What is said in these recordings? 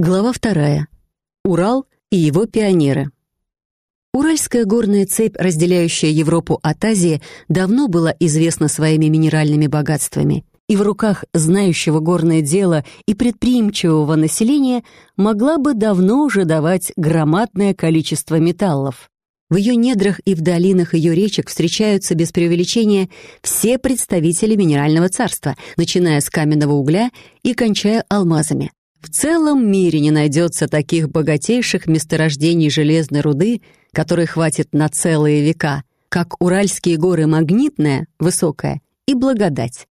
Глава вторая. Урал и его пионеры. Уральская горная цепь, разделяющая Европу от Азии, давно была известна своими минеральными богатствами, и в руках знающего горное дело и предприимчивого населения могла бы давно уже давать громадное количество металлов. В ее недрах и в долинах ее речек встречаются без преувеличения все представители минерального царства, начиная с каменного угля и кончая алмазами. В целом мире не найдется таких богатейших месторождений железной руды, которой хватит на целые века, как Уральские горы Магнитная, Высокая, и Благодать.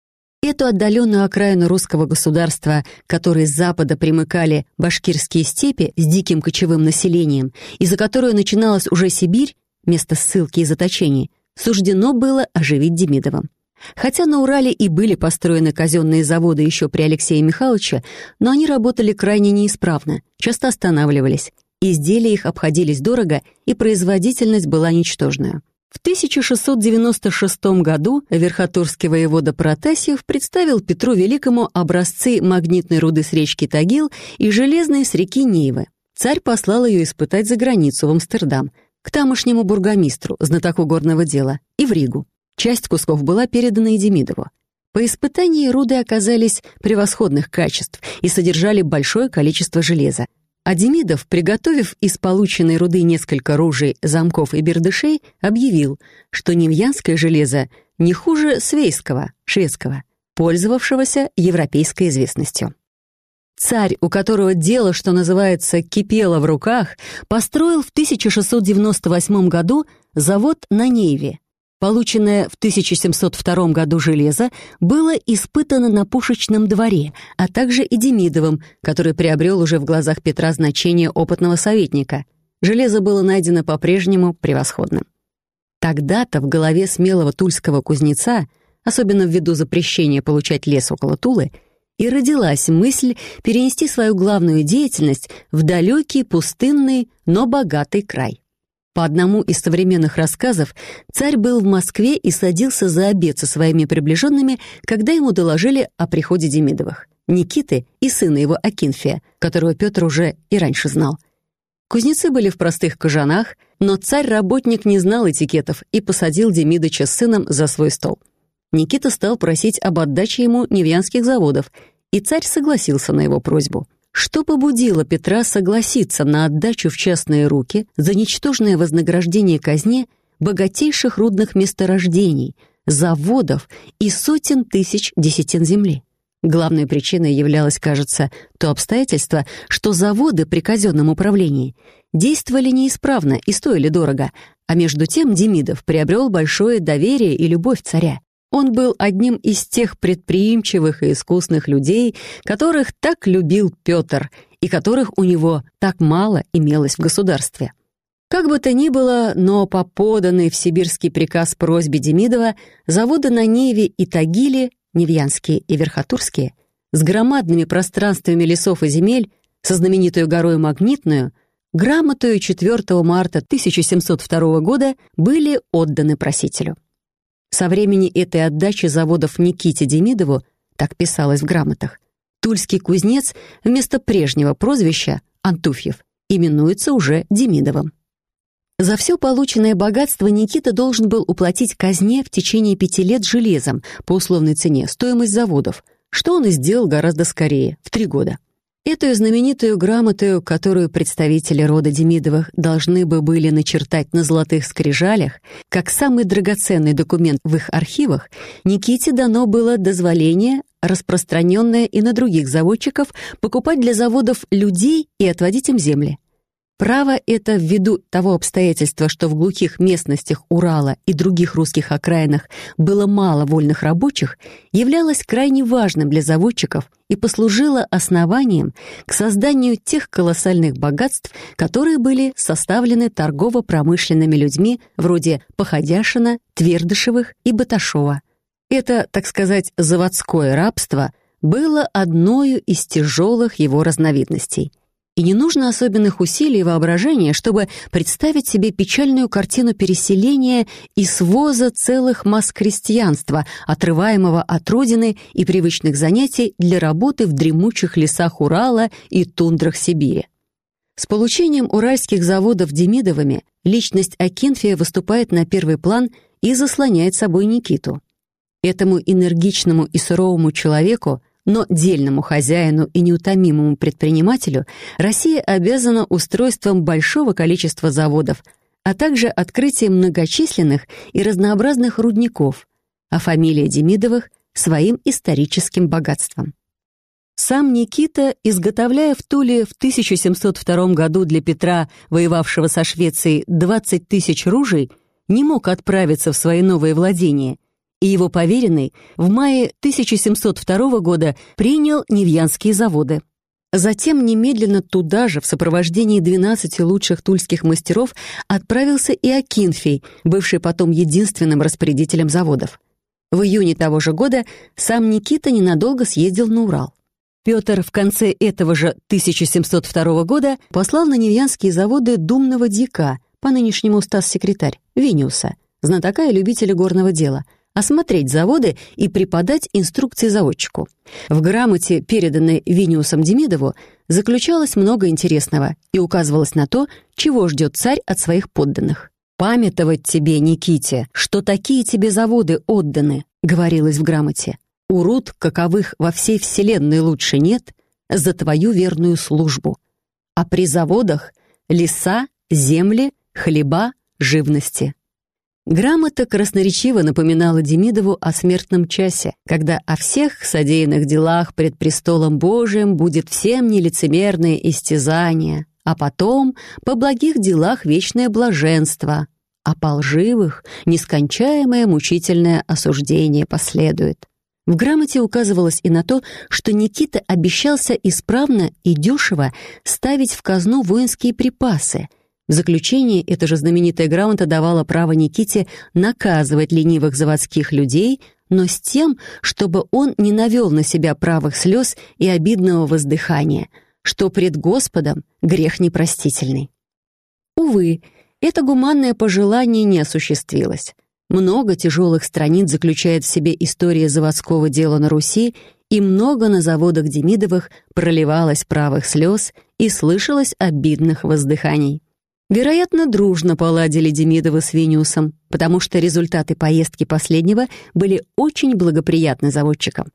Эту отдаленную окраину русского государства, которой с запада примыкали башкирские степи с диким кочевым населением, и за которую начиналась уже Сибирь, место ссылки и заточений, суждено было оживить Демидовым. Хотя на Урале и были построены казенные заводы еще при Алексее Михайловиче, но они работали крайне неисправно, часто останавливались. Изделия их обходились дорого, и производительность была ничтожная. В 1696 году верхотурский воевода Протасьев представил Петру Великому образцы магнитной руды с речки Тагил и железной с реки Нивы. Царь послал ее испытать за границу в Амстердам, к тамошнему бургомистру, знатоку горного дела, и в Ригу. Часть кусков была передана и Демидову. По испытании руды оказались превосходных качеств и содержали большое количество железа. А Демидов, приготовив из полученной руды несколько ружей, замков и бердышей, объявил, что невьянское железо не хуже свейского, шведского, пользовавшегося европейской известностью. Царь, у которого дело, что называется, кипело в руках, построил в 1698 году завод на Нейве, Полученное в 1702 году железо было испытано на Пушечном дворе, а также и Демидовым, который приобрел уже в глазах Петра значение опытного советника. Железо было найдено по-прежнему превосходным. Тогда-то в голове смелого тульского кузнеца, особенно ввиду запрещения получать лес около Тулы, и родилась мысль перенести свою главную деятельность в далекий, пустынный, но богатый край. По одному из современных рассказов, царь был в Москве и садился за обед со своими приближенными, когда ему доложили о приходе Демидовых, Никиты и сына его Акинфия, которого Петр уже и раньше знал. Кузнецы были в простых кожанах, но царь-работник не знал этикетов и посадил Демидыча с сыном за свой стол. Никита стал просить об отдаче ему невьянских заводов, и царь согласился на его просьбу. Что побудило Петра согласиться на отдачу в частные руки за ничтожное вознаграждение казне богатейших рудных месторождений, заводов и сотен тысяч десятин земли? Главной причиной являлось, кажется, то обстоятельство, что заводы при казенном управлении действовали неисправно и стоили дорого, а между тем Демидов приобрел большое доверие и любовь царя. Он был одним из тех предприимчивых и искусных людей, которых так любил Петр и которых у него так мало имелось в государстве. Как бы то ни было, но по поданной в сибирский приказ просьбе Демидова заводы на Неве и Тагиле, Невьянские и Верхотурские, с громадными пространствами лесов и земель, со знаменитой горой Магнитную, грамотою 4 марта 1702 года были отданы просителю. Со времени этой отдачи заводов Никите Демидову, так писалось в грамотах, тульский кузнец вместо прежнего прозвища Антуфьев именуется уже Демидовым. За все полученное богатство Никита должен был уплатить казне в течение пяти лет железом по условной цене стоимость заводов, что он и сделал гораздо скорее, в три года. Эту знаменитую грамоту, которую представители рода Демидовых должны бы были начертать на золотых скрижалях, как самый драгоценный документ в их архивах, Никите дано было дозволение, распространенное и на других заводчиков, покупать для заводов людей и отводить им земли. Право это ввиду того обстоятельства, что в глухих местностях Урала и других русских окраинах было мало вольных рабочих, являлось крайне важным для заводчиков и послужило основанием к созданию тех колоссальных богатств, которые были составлены торгово-промышленными людьми вроде Походяшина, Твердышевых и Баташова. Это, так сказать, заводское рабство было одной из тяжелых его разновидностей – И не нужно особенных усилий и воображения, чтобы представить себе печальную картину переселения и своза целых масс крестьянства, отрываемого от родины и привычных занятий для работы в дремучих лесах Урала и тундрах Сибири. С получением уральских заводов Демидовыми личность Акинфия выступает на первый план и заслоняет собой Никиту. Этому энергичному и суровому человеку но дельному хозяину и неутомимому предпринимателю Россия обязана устройством большого количества заводов, а также открытием многочисленных и разнообразных рудников, а фамилия Демидовых — своим историческим богатством. Сам Никита, изготовляя в Туле в 1702 году для Петра, воевавшего со Швецией, 20 тысяч ружей, не мог отправиться в свои новые владения и его поверенный в мае 1702 года принял Невьянские заводы. Затем немедленно туда же, в сопровождении 12 лучших тульских мастеров, отправился и Акинфий, бывший потом единственным распорядителем заводов. В июне того же года сам Никита ненадолго съездил на Урал. Петр в конце этого же 1702 года послал на Невьянские заводы думного дьяка, по нынешнему статс-секретарь, Виниуса, знатока и любителя горного дела — осмотреть заводы и преподать инструкции заводчику. В грамоте, переданной Виниусом Демидову, заключалось много интересного и указывалось на то, чего ждет царь от своих подданных. «Памятовать тебе, Никите, что такие тебе заводы отданы», говорилось в грамоте. «Урод, каковых во всей вселенной лучше нет, за твою верную службу. А при заводах — леса, земли, хлеба, живности». Грамота красноречиво напоминала Демидову о смертном часе, когда о всех содеянных делах пред престолом Божиим будет всем нелицемерное истязание, а потом по благих делах вечное блаженство, а по лживых нескончаемое мучительное осуждение последует. В грамоте указывалось и на то, что Никита обещался исправно и дешево ставить в казну воинские припасы — в заключение эта же знаменитая грамота давала право Никите наказывать ленивых заводских людей, но с тем, чтобы он не навел на себя правых слез и обидного воздыхания, что пред Господом грех непростительный. Увы, это гуманное пожелание не осуществилось. Много тяжелых страниц заключает в себе история заводского дела на Руси, и много на заводах Демидовых проливалось правых слез и слышалось обидных воздыханий. Вероятно, дружно поладили Демидовы с Виниусом, потому что результаты поездки последнего были очень благоприятны заводчикам.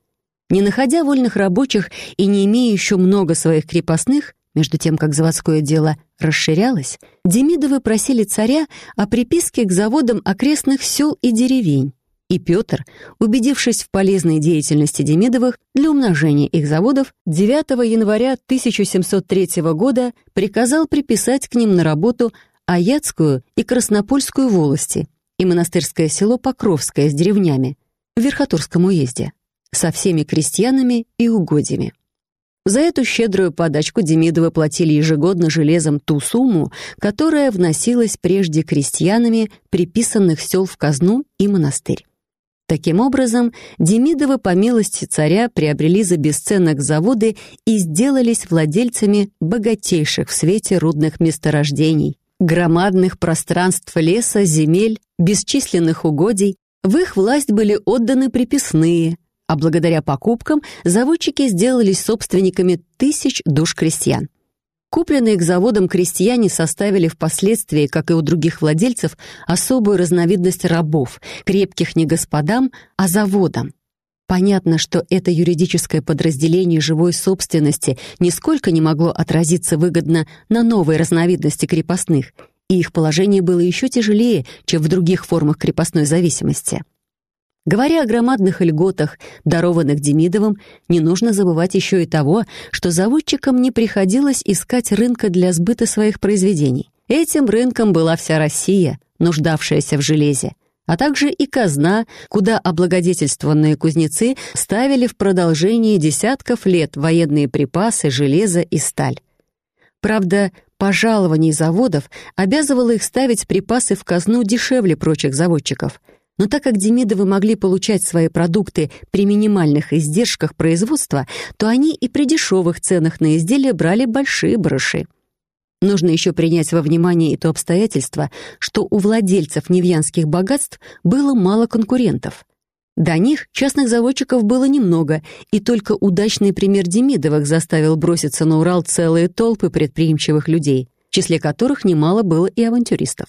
Не находя вольных рабочих и не имея еще много своих крепостных, между тем, как заводское дело расширялось, Демидовы просили царя о приписке к заводам окрестных сел и деревень. И Петр, убедившись в полезной деятельности Демидовых для умножения их заводов, 9 января 1703 года приказал приписать к ним на работу Аяцкую и Краснопольскую волости и монастырское село Покровское с деревнями в Верхотурском уезде со всеми крестьянами и угодьями. За эту щедрую подачку Демидовы платили ежегодно железом ту сумму, которая вносилась прежде крестьянами приписанных сел в казну и монастырь. Таким образом, Демидовы по милости царя приобрели за бесценок заводы и сделались владельцами богатейших в свете рудных месторождений, громадных пространств леса, земель, бесчисленных угодий. В их власть были отданы приписные, а благодаря покупкам заводчики сделались собственниками тысяч душ крестьян. Купленные к заводам крестьяне составили впоследствии, как и у других владельцев, особую разновидность рабов, крепких не господам, а заводам. Понятно, что это юридическое подразделение живой собственности нисколько не могло отразиться выгодно на новой разновидности крепостных, и их положение было еще тяжелее, чем в других формах крепостной зависимости. Говоря о громадных льготах, дарованных Демидовым, не нужно забывать еще и того, что заводчикам не приходилось искать рынка для сбыта своих произведений. Этим рынком была вся Россия, нуждавшаяся в железе, а также и казна, куда облагодетельствованные кузнецы ставили в продолжении десятков лет военные припасы, железо и сталь. Правда, пожалование заводов обязывало их ставить припасы в казну дешевле прочих заводчиков – Но так как Демидовы могли получать свои продукты при минимальных издержках производства, то они и при дешевых ценах на изделия брали большие барыши. Нужно еще принять во внимание и то обстоятельство, что у владельцев невьянских богатств было мало конкурентов. До них частных заводчиков было немного, и только удачный пример Демидовых заставил броситься на Урал целые толпы предприимчивых людей, в числе которых немало было и авантюристов.